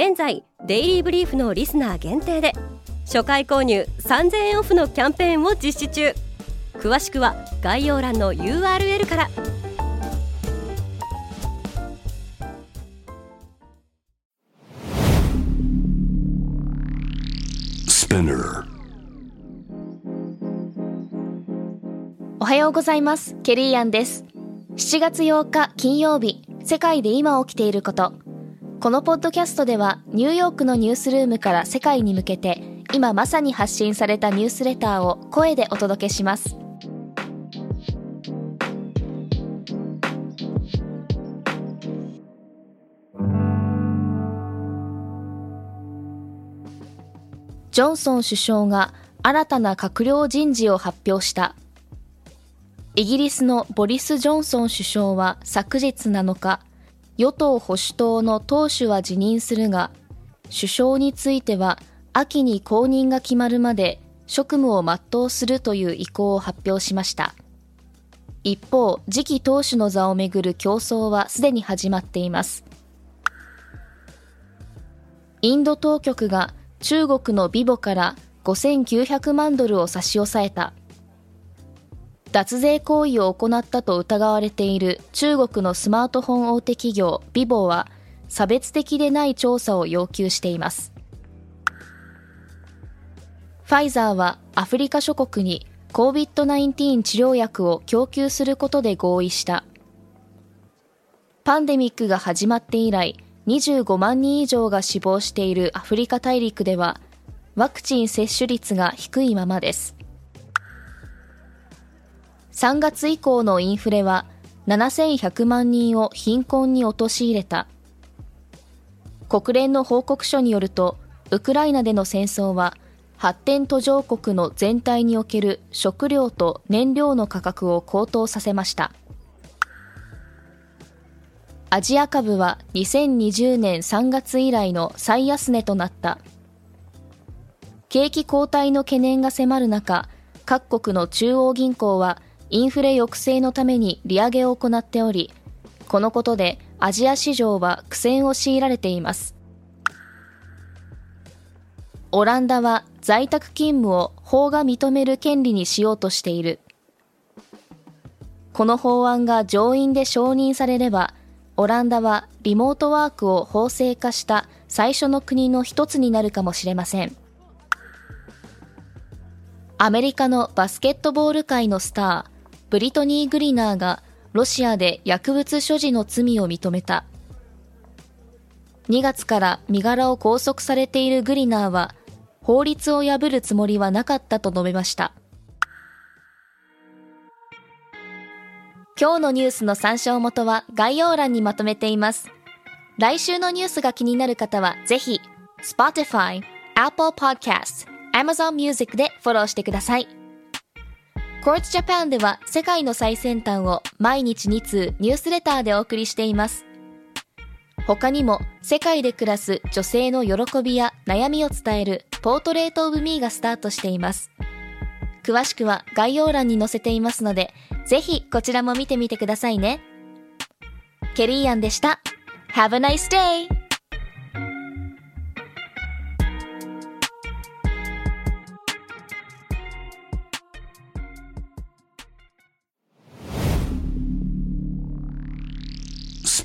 現在デイリーブリーフのリスナー限定で初回購入3000円オフのキャンペーンを実施中。詳しくは概要欄の URL から。おはようございます。ケリーアンです。7月8日金曜日世界で今起きていることこのポッドキャストではニューヨークのニュースルームから世界に向けて今まさに発信されたニュースレターを声でお届けします。ジョンソン首相が新たな閣僚人事を発表した。イギリスのボリス・ジョンソン首相は昨日7日与党保守党の党首は辞任するが、首相については秋に後任が決まるまで職務を全うするという意向を発表しました。一方、次期党首の座をめぐる競争はすでに始まっています。インド当局が中国のビボから5900万ドルを差し押さえた。脱税行為を行ったと疑われている中国のスマートフォン大手企業ビボは差別的でない調査を要求しています。ファイザーはアフリカ諸国に COVID-19 治療薬を供給することで合意した。パンデミックが始まって以来25万人以上が死亡しているアフリカ大陸ではワクチン接種率が低いままです。3月以降のインフレは7100万人を貧困に陥れた。国連の報告書によると、ウクライナでの戦争は発展途上国の全体における食料と燃料の価格を高騰させました。アジア株は2020年3月以来の最安値となった。景気後退の懸念が迫る中、各国の中央銀行はインフレ抑制のために利上げを行っており、このことでアジア市場は苦戦を強いられています。オランダは在宅勤務を法が認める権利にしようとしている。この法案が上院で承認されれば、オランダはリモートワークを法制化した最初の国の一つになるかもしれません。アメリカのバスケットボール界のスター、ブリトニー・グリナーがロシアで薬物所持の罪を認めた。2月から身柄を拘束されているグリナーは、法律を破るつもりはなかったと述べました。今日のニュースの参照元は概要欄にまとめています。来週のニュースが気になる方はぜひ、Spotify、Apple Podcast、Amazon Music でフォローしてください。コーツジャパンでは世界の最先端を毎日2通ニュースレターでお送りしています。他にも世界で暮らす女性の喜びや悩みを伝えるポートレートオブミーがスタートしています。詳しくは概要欄に載せていますので、ぜひこちらも見てみてくださいね。ケリーアンでした。Have a nice day!